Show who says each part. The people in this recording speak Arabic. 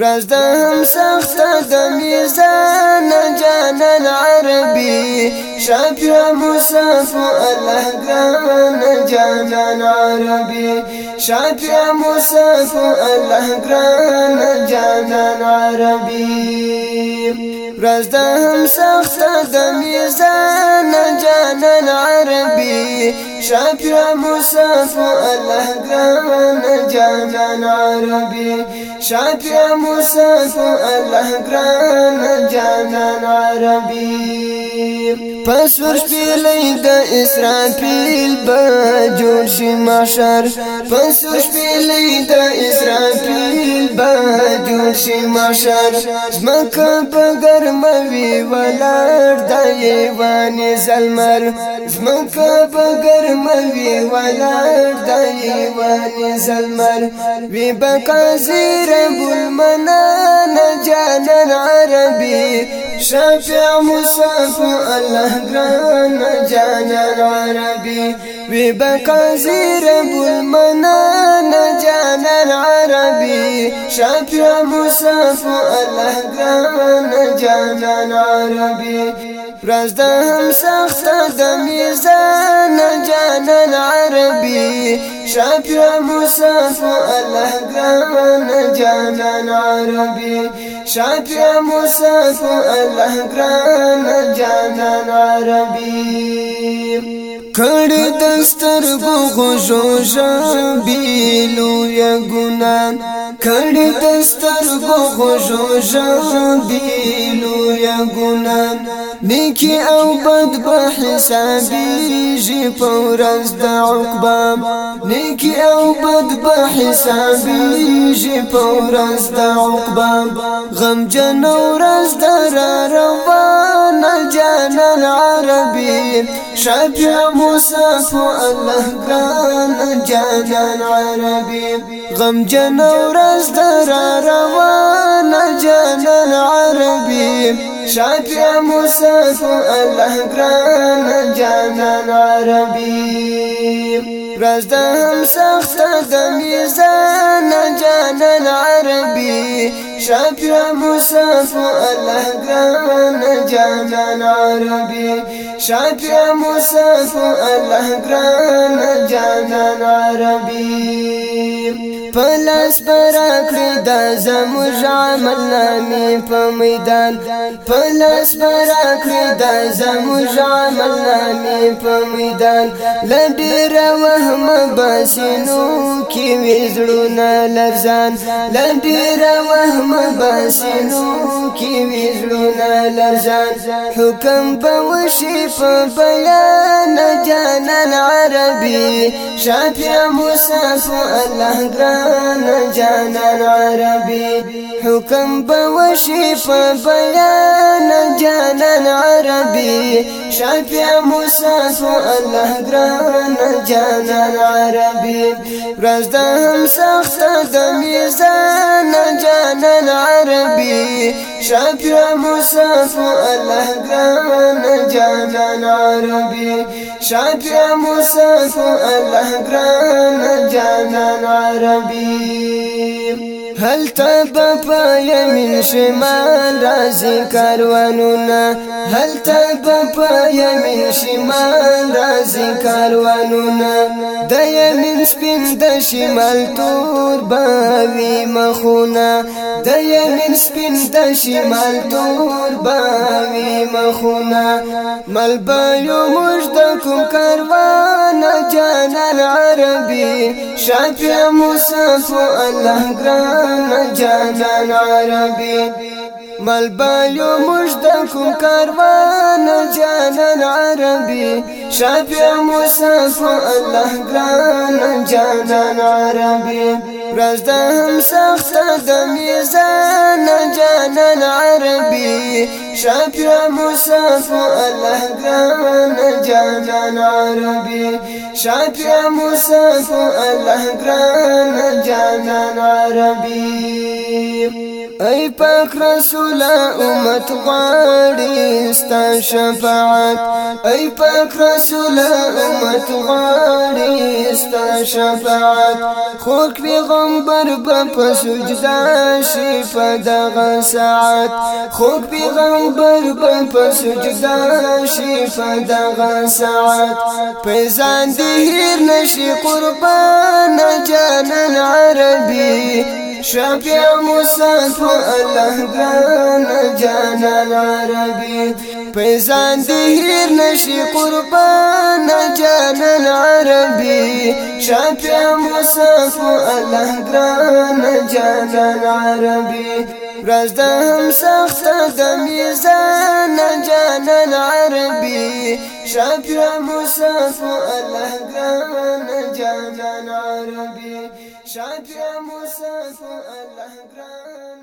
Speaker 1: راز د هم سخت د میزان جانان عربي. شافع مصطفى الله ګران جانان عربي. شافع مصطفى الله ګران جانان عربي. راز د هم سخت د میزان جانان شافع مصطفى الله ګران جانان عربي. شافع مصطفى الله ګران جانان عربي. پس ور شپېلې د اسرافیل شي محشر پس ور شپېلې د اسرافیل به جوړ شي محشر زمکه په ګرموي ولر د ایوان زلمر. زمکه په ګرموي ولر د ایوان زلمر. وی بقازیر بولمنان جانان عربي. شافع مصطفى الله قران جانان عربي وبقازير بالمنان جانان عربي شافع مصطفى الله قران جانان عربي راز د هم سخت د میزان جانان عربي شافع مصطفى الله ګران جانان عربي شافع مصطفى الله ګران جانان عربي کړي دستر بو غوجو بیلو یا ګنا کړي دستر بو غوجو بیلو یا ګنا نیکی او بد به حسابي جي پورز د عقبا نیکی او بد به حسابي جي پورز د عقبا غم جن ورځ در روان جانان عربي شفيع مصطفى الله كان جانان عربي. غم جنا ورز در روان جانان عربي. شفيع مصطفى الله كان جانان عربي. راز د هم سخت د میزان جانان عربي. شافع مصطفى الله جانان عربي شافع مصطفى الله ګران جانان پلاس براکړی د زموږ عمل نامې په میدان. پلاس براکړی د زموږ عمل نامې په میدان. لډیر وهم باسینو کې وزړونه لرزان. لډیر وهم باسینو کې وزړونه لرزان. حکم به وشي په بیان جانان عربي. شافع مصطفى الله ګران جانان جانان عربي حكم بوشي فبيان جانان عربي شافع مصاصو الله قران جانان عربي رزدهم سخت دميزان جانان عربي شافع مصاصو الله قران جانان عربي شافع مصاصو الله قران جانان عربي هل تب يمين شمال رازي كاروانونا هل تب يمين شمال رازي كاروانونا د يمين سپین د شمال تور باوي مخونا. د يمين سپین د شمال تور باوي مخونا. مل بایو مجدکم کاروان جانان عربي شافع مصطفى الله ګران جانان عربي. ملبایو مجدکم کاروان جانان عربي. شافع مصطفى الله ګران جانان عربي. راز د هم سخت د میزان جانان عربي. شافع مصطفى الله ګران جانان عربي. شافع مصطفى الله ګران جانان عربي. ای پاک رسول امت غواړي ستا شفاعت. ای پاک رسول امت غواړي ستا شفاعت. خو پیغمبر په سجدا شي په دغه ساعت. خو پیغمبر په سجدا شي په دغه ساعت. ځان دې هیر نشي قربان جانان عربي شفيع مصطفى الله ګران جانان عربي پیزان دهیر نشي قربان جانان عربي شفيع مصطفى الله ګران جانان عربي راز د هم سخت د میزان جانان عربي شفيع مصطفى الله ګران جانان عربي شاپیا موسی په الله ګران